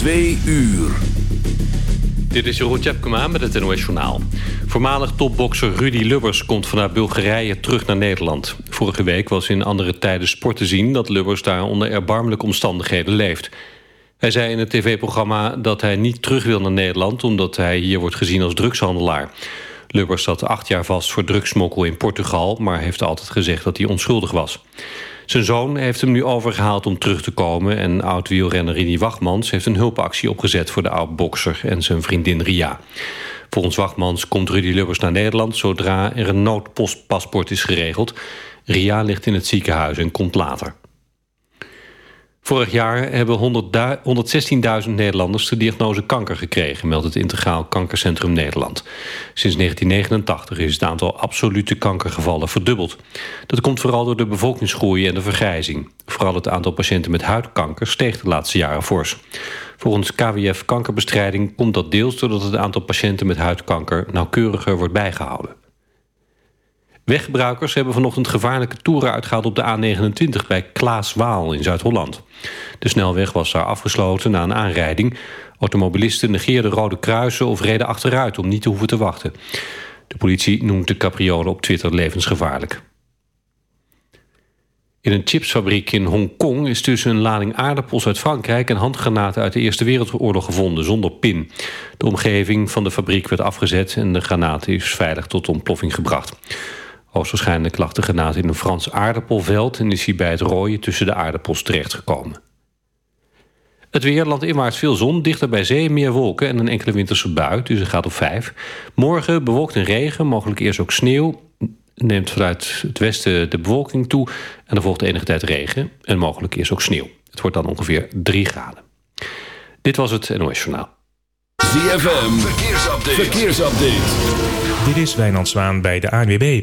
Twee uur. Dit is Jeroen Tjepkema met het NOS Journaal. Voormalig topbokser Rudy Lubbers komt vanuit Bulgarije terug naar Nederland. Vorige week was in andere tijden sport te zien... dat Lubbers daar onder erbarmelijke omstandigheden leeft. Hij zei in het tv-programma dat hij niet terug wil naar Nederland... omdat hij hier wordt gezien als drugshandelaar. Lubbers zat acht jaar vast voor drugsmokkel in Portugal... maar heeft altijd gezegd dat hij onschuldig was. Zijn zoon heeft hem nu overgehaald om terug te komen... en oud-wielrenner Rini Wachmans heeft een hulpactie opgezet... voor de oud-bokser en zijn vriendin Ria. Volgens Wachmans komt Rudy Lubbers naar Nederland... zodra er een noodpostpaspoort is geregeld. Ria ligt in het ziekenhuis en komt later. Vorig jaar hebben 116.000 Nederlanders de diagnose kanker gekregen... meldt het Integraal Kankercentrum Nederland. Sinds 1989 is het aantal absolute kankergevallen verdubbeld. Dat komt vooral door de bevolkingsgroei en de vergrijzing. Vooral het aantal patiënten met huidkanker steeg de laatste jaren fors. Volgens KWF Kankerbestrijding komt dat deels... doordat het aantal patiënten met huidkanker nauwkeuriger wordt bijgehouden. Weggebruikers hebben vanochtend gevaarlijke toeren uitgehaald op de A29 bij Klaaswaal in Zuid-Holland. De snelweg was daar afgesloten na een aanrijding. Automobilisten negeerden rode kruisen of reden achteruit om niet te hoeven te wachten. De politie noemt de capriolen op Twitter levensgevaarlijk. In een chipsfabriek in Hongkong is tussen een lading aardappels uit Frankrijk... en handgranaten uit de Eerste Wereldoorlog gevonden, zonder pin. De omgeving van de fabriek werd afgezet... en de granaat is veilig tot ontploffing gebracht. Hoogstwaarschijnlijk lag de granaat in een Frans aardappelveld... en is hij bij het rooien tussen de aardappels terechtgekomen. Het weer, landinwaarts veel zon, dichter bij zee meer wolken... en een enkele winterse bui, dus het gaat op vijf. Morgen bewolkt en regen, mogelijk eerst ook sneeuw... neemt vanuit het westen de bewolking toe... en er volgt enige tijd regen en mogelijk eerst ook sneeuw. Het wordt dan ongeveer 3 graden. Dit was het NOS Journaal. ZFM, verkeersupdate. verkeersupdate. Dit is Wijnand Zwaan bij de ANWB.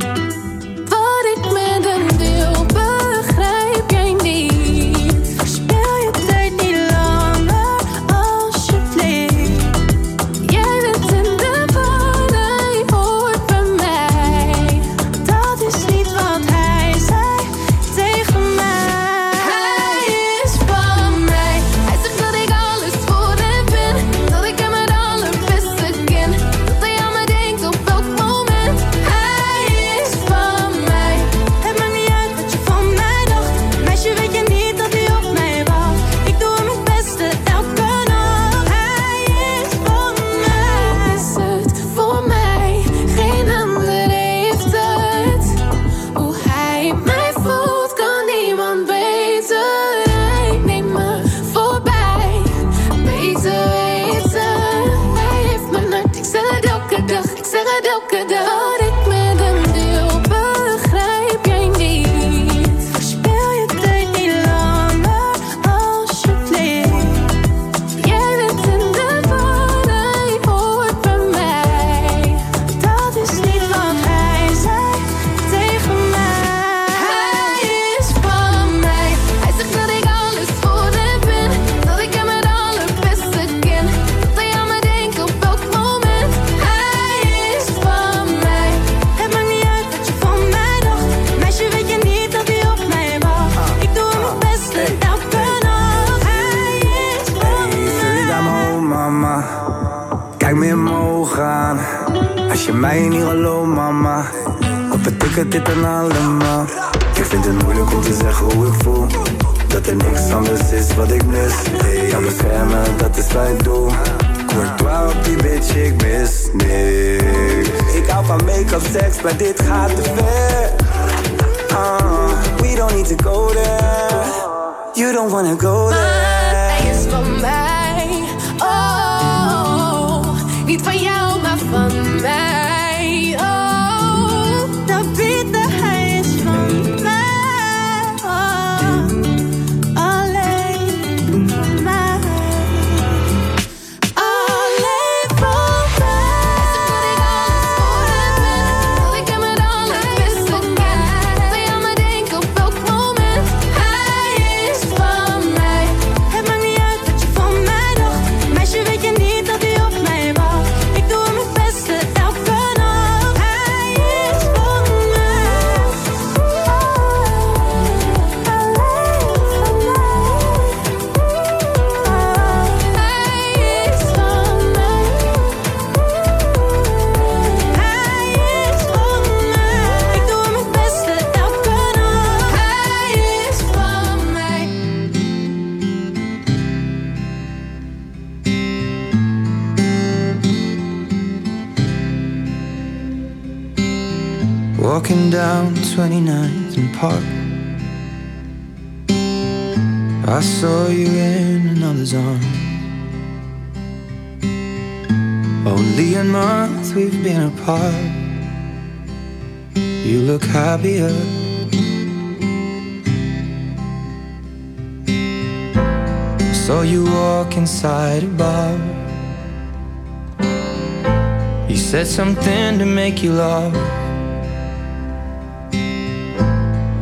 something to make you laugh.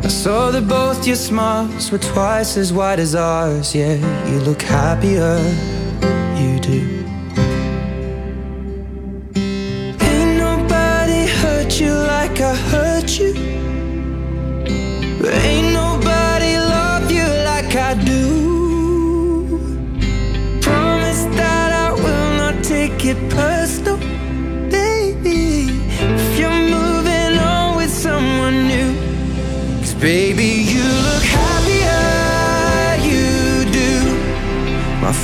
I saw that both your smiles were twice as wide as ours. Yeah, you look happier, you do. Ain't nobody hurt you like I hurt you. Ain't nobody love you like I do. Promise that I will not take it personal.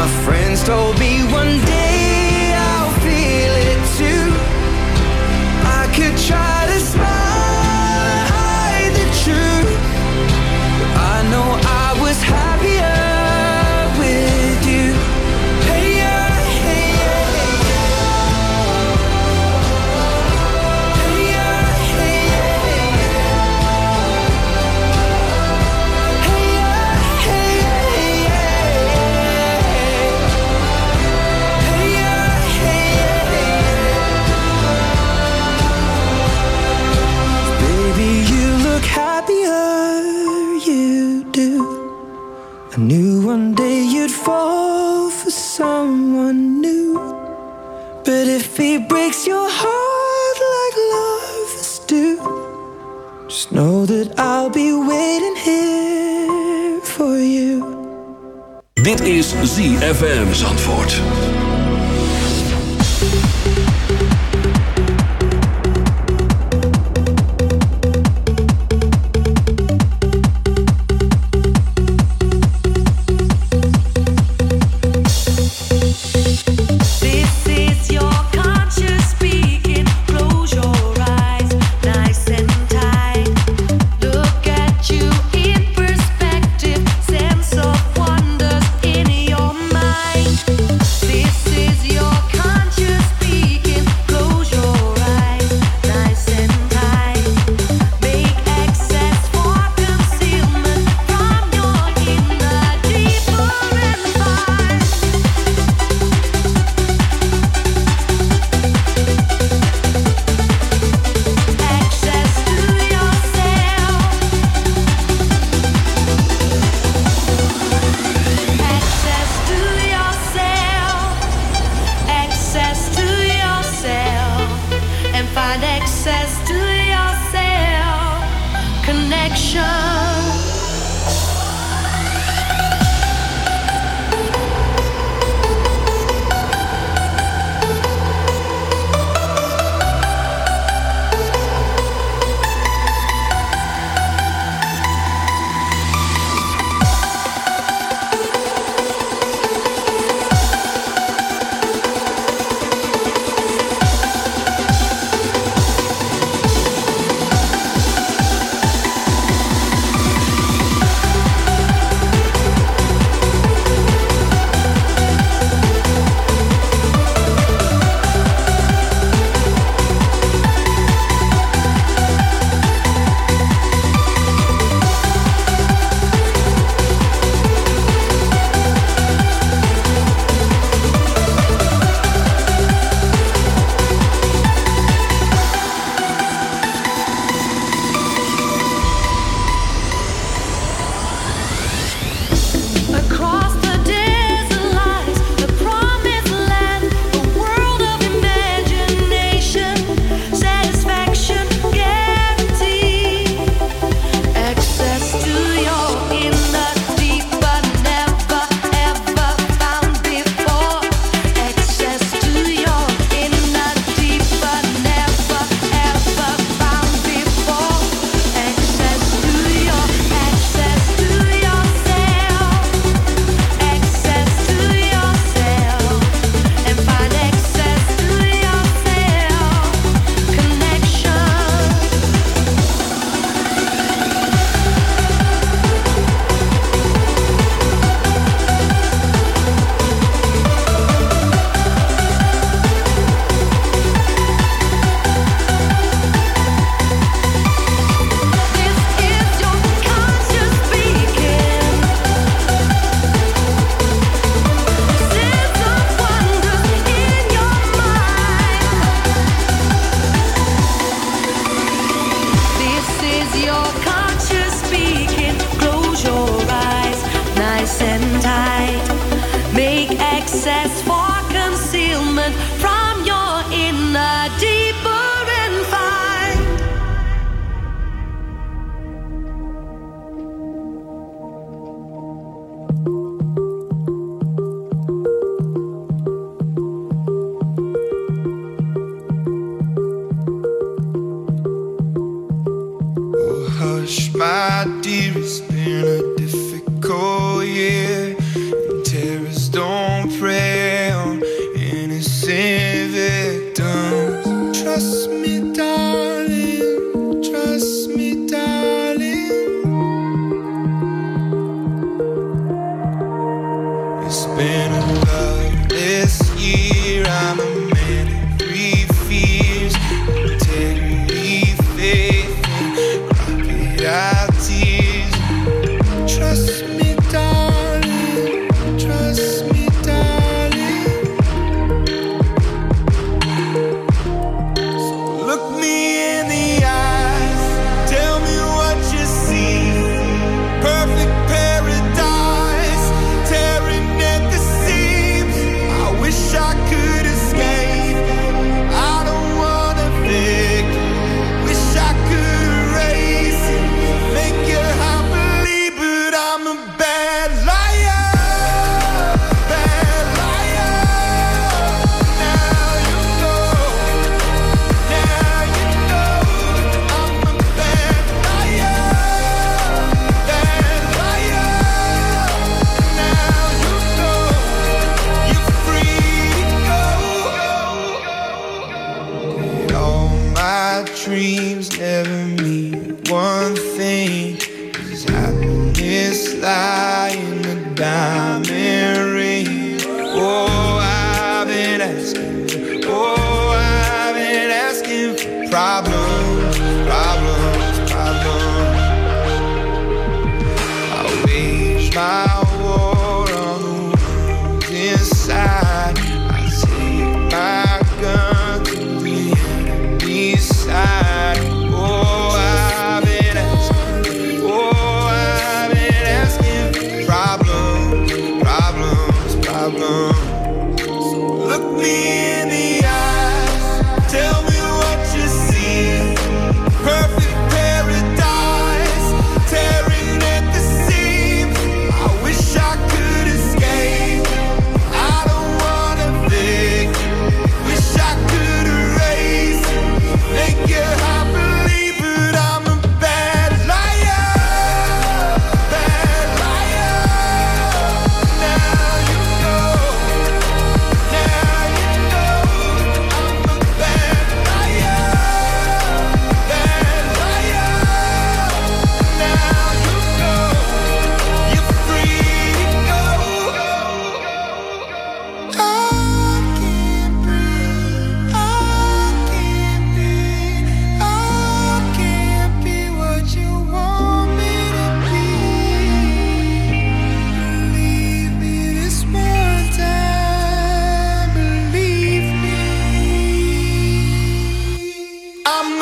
My friends told me ZFM Zandvoort.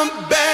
I'm a bad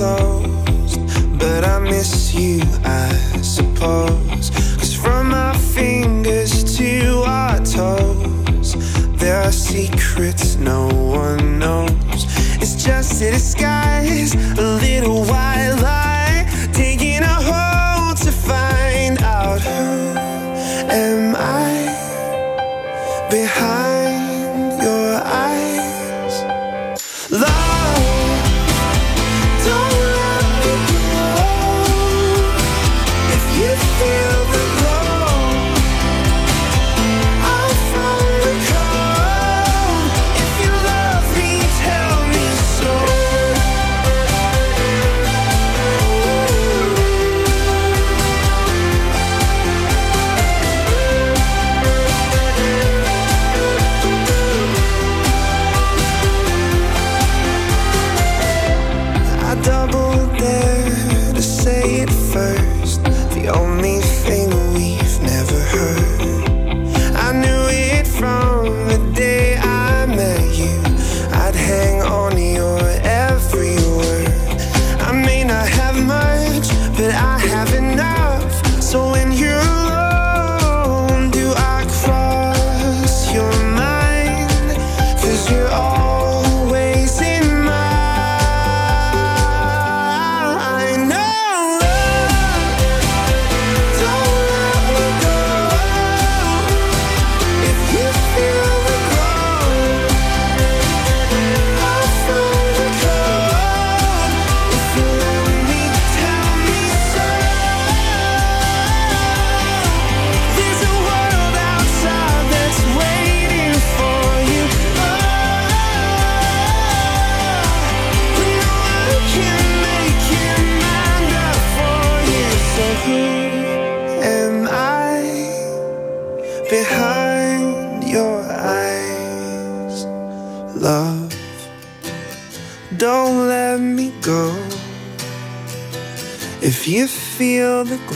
closed, but I miss you, I suppose. Cause from my fingers to our toes, there are secrets no one knows. It's just that the sky.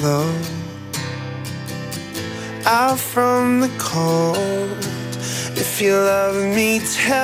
glow out from the cold. If you love me, tell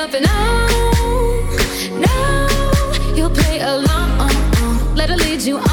up and on. Now you'll play along. Let her lead you on.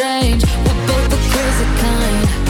strange. We're both the crazy kind.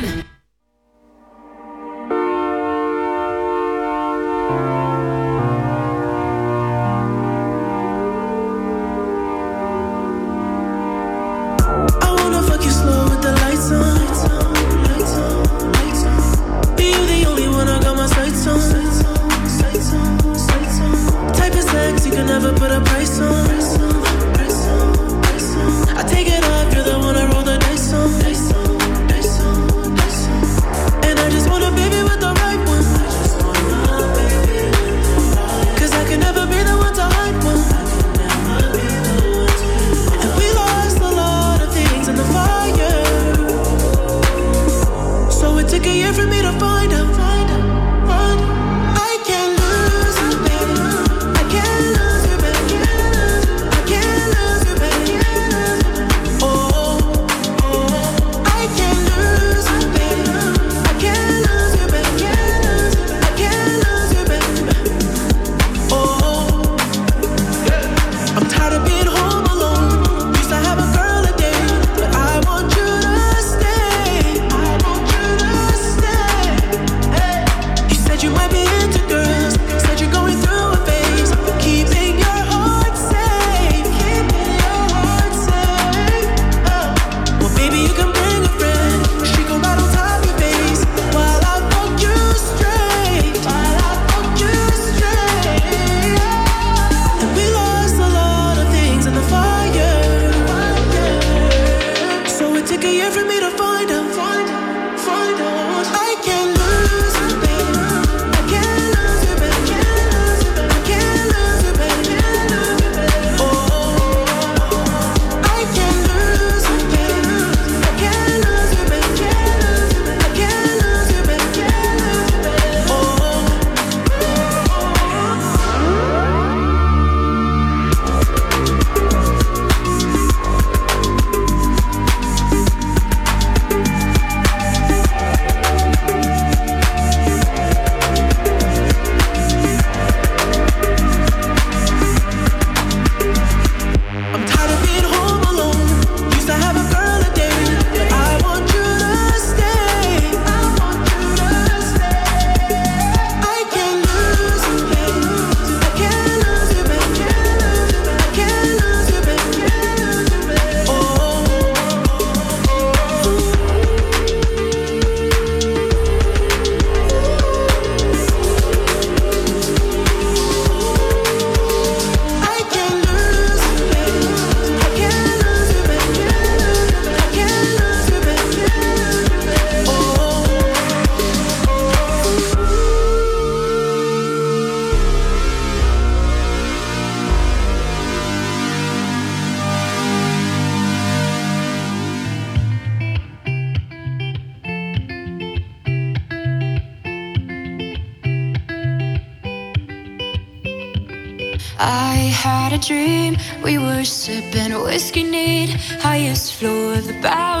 sipping a whiskey need highest floor of the bow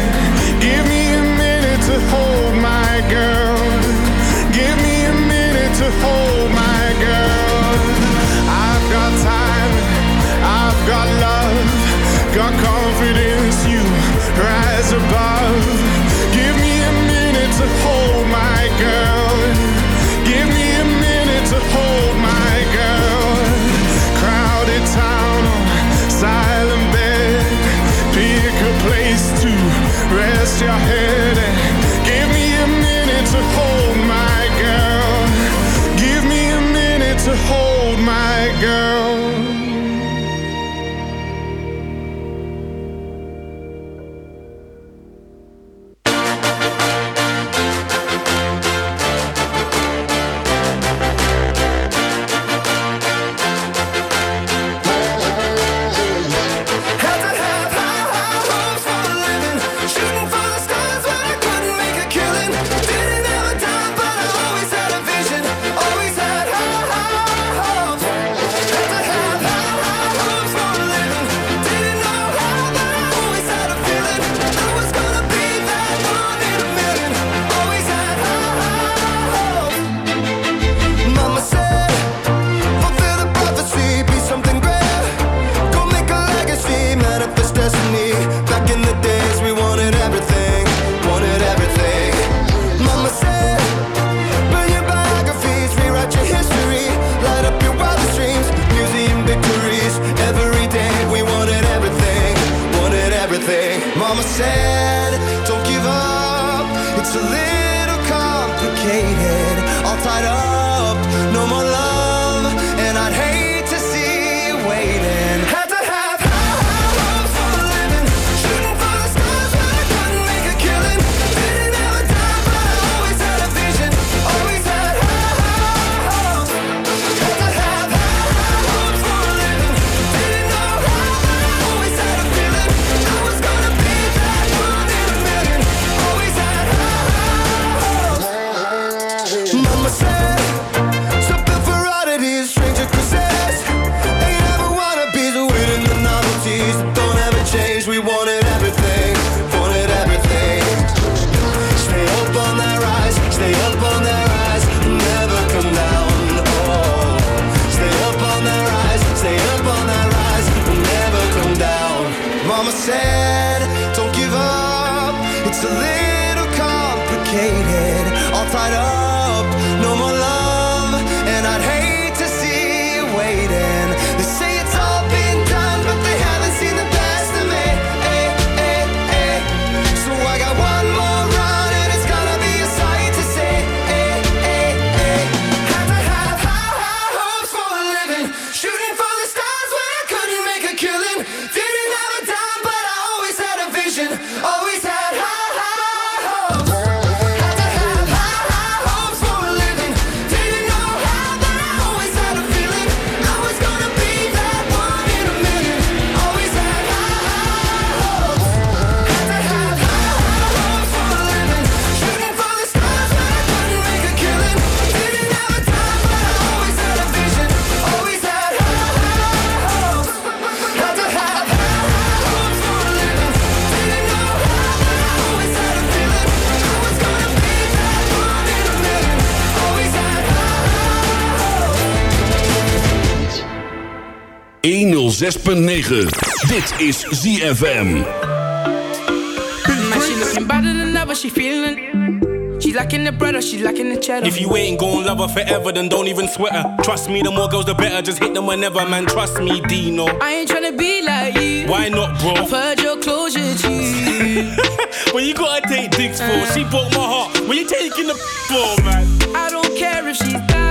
about. It's a little complicated, 106.9. Dit is ZFM. Man, she looking better than ever, she feeling. She lacking the bread or she lacking the cheddar. If you ain't gon' love her forever, then don't even sweat her. Trust me, the more girls, the better. Just hit them whenever, man. Trust me, Dino. I ain't tryna be like you. Why not, bro? I've heard your closure, G. when you gotta take dicks for, she broke my heart. When you taking the for, man? I don't care if she's down.